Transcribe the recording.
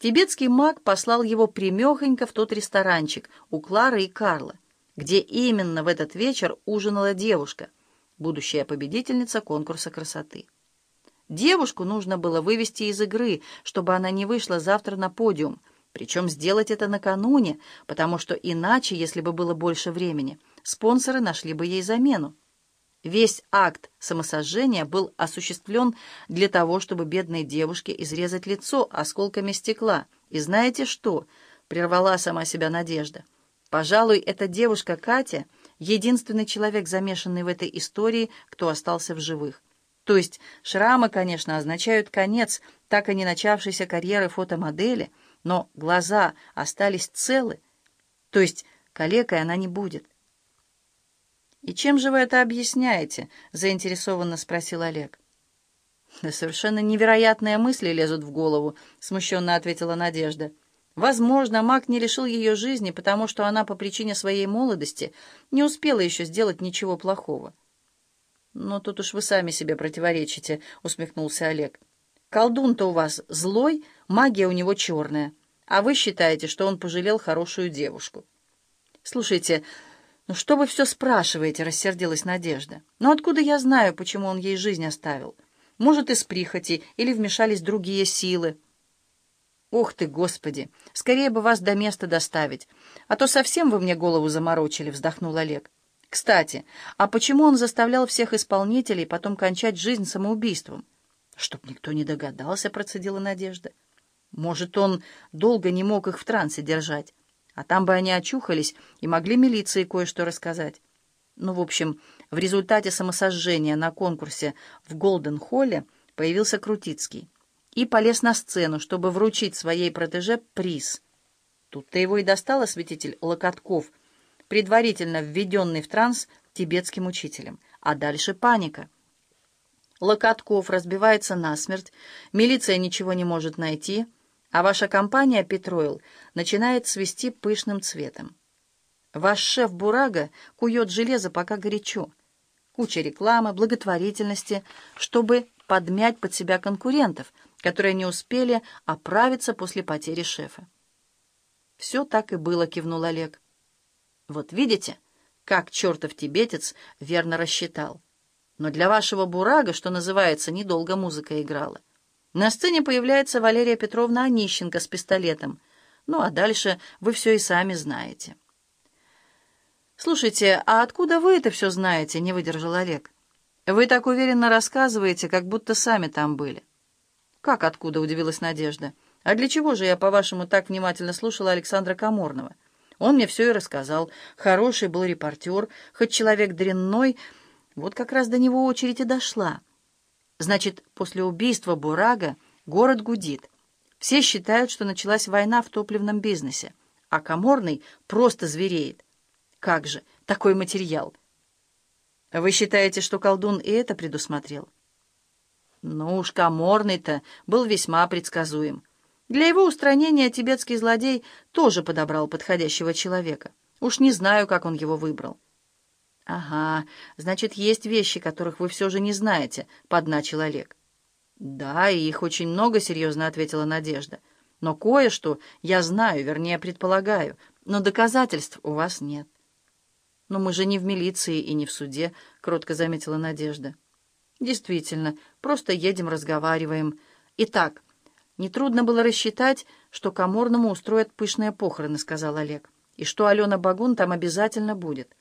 Тибетский маг послал его примехонько в тот ресторанчик у Клары и Карла, где именно в этот вечер ужинала девушка, будущая победительница конкурса красоты. Девушку нужно было вывести из игры, чтобы она не вышла завтра на подиум, причем сделать это накануне, потому что иначе, если бы было больше времени, спонсоры нашли бы ей замену. Весь акт самосожжения был осуществлен для того, чтобы бедной девушке изрезать лицо осколками стекла. И знаете что? Прервала сама себя Надежда. Пожалуй, эта девушка Катя — единственный человек, замешанный в этой истории, кто остался в живых. То есть шрамы, конечно, означают конец так и не начавшейся карьеры фотомодели, но глаза остались целы. То есть калекой она не будет. «И чем же вы это объясняете?» — заинтересованно спросил Олег. «Да совершенно невероятные мысли лезут в голову», — смущенно ответила Надежда. «Возможно, маг не лишил ее жизни, потому что она по причине своей молодости не успела еще сделать ничего плохого». «Но тут уж вы сами себе противоречите», — усмехнулся Олег. «Колдун-то у вас злой, магия у него черная, а вы считаете, что он пожалел хорошую девушку». «Слушайте, «Ну что вы все спрашиваете?» — рассердилась Надежда. «Но откуда я знаю, почему он ей жизнь оставил? Может, из прихоти или вмешались другие силы?» «Ох ты, Господи! Скорее бы вас до места доставить, а то совсем вы мне голову заморочили», — вздохнул Олег. «Кстати, а почему он заставлял всех исполнителей потом кончать жизнь самоубийством?» «Чтоб никто не догадался», — процедила Надежда. «Может, он долго не мог их в трансе держать?» А там бы они очухались и могли милиции кое-что рассказать. Ну, в общем, в результате самосожжения на конкурсе в Голден-Холле появился Крутицкий и полез на сцену, чтобы вручить своей протеже приз. Тут-то его и достал осветитель Локотков, предварительно введенный в транс тибетским учителем. А дальше паника. Локотков разбивается насмерть, милиция ничего не может найти — а ваша компания «Петроил» начинает свести пышным цветом. Ваш шеф Бурага кует железо пока горячо. Куча рекламы, благотворительности, чтобы подмять под себя конкурентов, которые не успели оправиться после потери шефа. «Все так и было», — кивнул Олег. «Вот видите, как чертов тибетец верно рассчитал. Но для вашего Бурага, что называется, недолго музыка играла. На сцене появляется Валерия Петровна Онищенко с пистолетом. Ну, а дальше вы все и сами знаете. «Слушайте, а откуда вы это все знаете?» — не выдержал Олег. «Вы так уверенно рассказываете, как будто сами там были». «Как откуда?» — удивилась Надежда. «А для чего же я, по-вашему, так внимательно слушала Александра Каморного? Он мне все и рассказал. Хороший был репортер, хоть человек дрянной. Вот как раз до него очередь и дошла». Значит, после убийства Бурага город гудит. Все считают, что началась война в топливном бизнесе, а Каморный просто звереет. Как же, такой материал. Вы считаете, что колдун и это предусмотрел? Ну уж Каморный-то был весьма предсказуем. Для его устранения тибетский злодей тоже подобрал подходящего человека. Уж не знаю, как он его выбрал. «Ага, значит, есть вещи, которых вы все же не знаете», — подначил Олег. «Да, и их очень много», — серьезно ответила Надежда. «Но кое-что я знаю, вернее, предполагаю, но доказательств у вас нет». «Но мы же не в милиции и не в суде», — кротко заметила Надежда. «Действительно, просто едем, разговариваем. Итак, нетрудно было рассчитать, что Каморному устроят пышные похороны», — сказал Олег, «и что Алена Багун там обязательно будет».